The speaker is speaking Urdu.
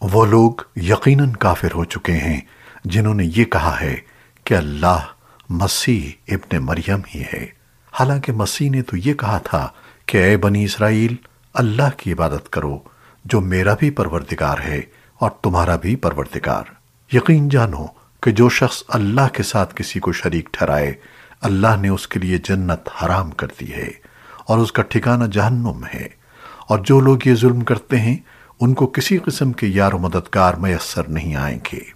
وہ لوگ یقیناً کافر ہو چکے ہیں جنہوں نے یہ کہا ہے کہ اللہ مسیح ابن مریم ہی ہے۔ حالانکہ مسیح نے تو یہ کہا تھا کہ اے بنی اسرائیل، اللہ کی عبادت کرو، جو میرا بھی پروردگار ہے اور تمہارا بھی پروردگار۔ یقین جانو کہ جو شخص اللہ کے ساتھ کسی کو شریک ٹھہرائے، اللہ نے اس کے لیے جنت حرام کر دی ہے اور اس کا ٹھکانہ جہنم ہے۔ اور جو لوگ یہ ظلم کرتے ہیں ان کو کسی قسم کے یار و مددگار میسر نہیں آئیں گے۔